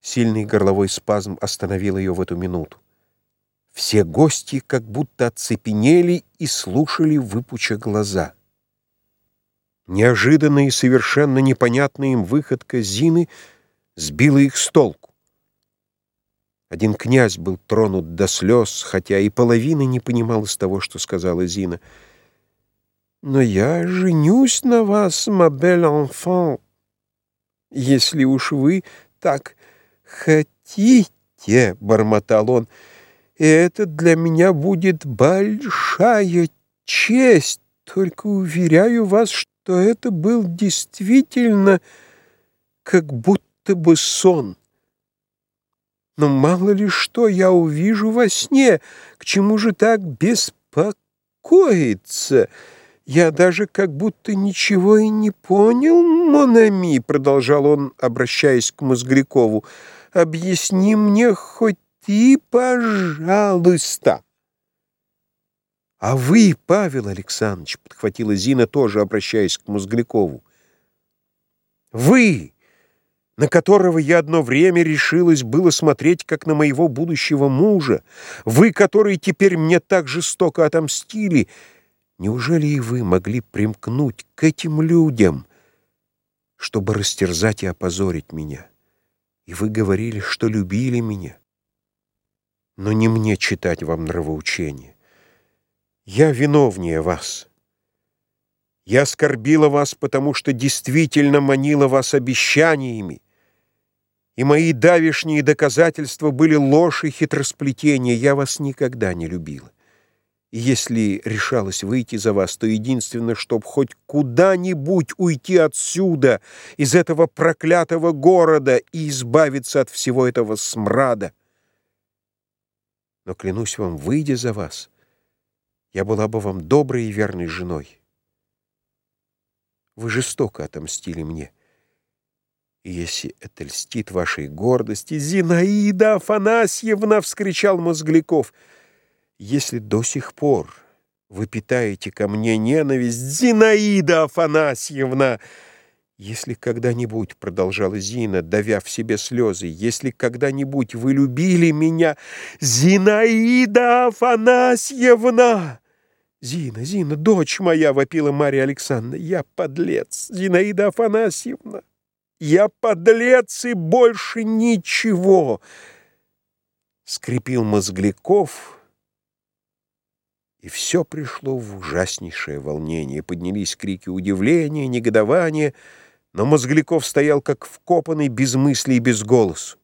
Сильный горловой спазм остановил ее в эту минуту. Все гости как будто оцепенели и слушали, выпуча глаза. Неожиданная и совершенно непонятная им выходка Зины сбила их с толку. Один князь был тронут до слез, хотя и половины не понимал из того, что сказала Зина. «Но я женюсь на вас, мабель enfant, если уж вы так хотите», — бормотал он, — «и это для меня будет большая честь, только уверяю вас, что это был действительно как будто бы сон». Но мало ли что я увижу во сне, к чему же так беспокоиться? Я даже как будто ничего и не понял, Монами, продолжал он, обращаясь к Мозглякову. Объясни мне хоть ты, пожалуйста. А вы, Павел Александрович, подхватила Зина, тоже обращаясь к Мозглякову. Вы на которого я одно время решилась было смотреть, как на моего будущего мужа, вы, которые теперь мне так жестоко отомстили, неужели и вы могли примкнуть к этим людям, чтобы растерзать и опозорить меня? И вы говорили, что любили меня. Но не мне читать вам нравоучение. Я виновнее вас. Я оскорбила вас, потому что действительно манила вас обещаниями, и мои давишние доказательства были ложь и хитросплетение. Я вас никогда не любила. Если решалась выйти за вас, то единственное, чтоб хоть куда-нибудь уйти отсюда, из этого проклятого города, и избавиться от всего этого смрада. Но, клянусь вам, выйдя за вас, я была бы вам доброй и верной женой. Вы жестоко отомстили мне. И если это льстит вашей гордости, Зинаида Афанасьевна, — вскричал Мозгляков, — если до сих пор вы питаете ко мне ненависть, Зинаида Афанасьевна, если когда-нибудь, — продолжала Зина, давя в себе слезы, — если когда-нибудь вы любили меня, Зинаида Афанасьевна! «Зина, Зина, дочь моя!» — вопила Марья Александровна. «Я подлец, Зинаида Афанасьевна!» Я подлец и больше ничего!» Скрипил Мозгляков, и все пришло в ужаснейшее волнение. Поднялись крики удивления, негодования, но Мозгляков стоял как вкопанный, без мысли и без голосу.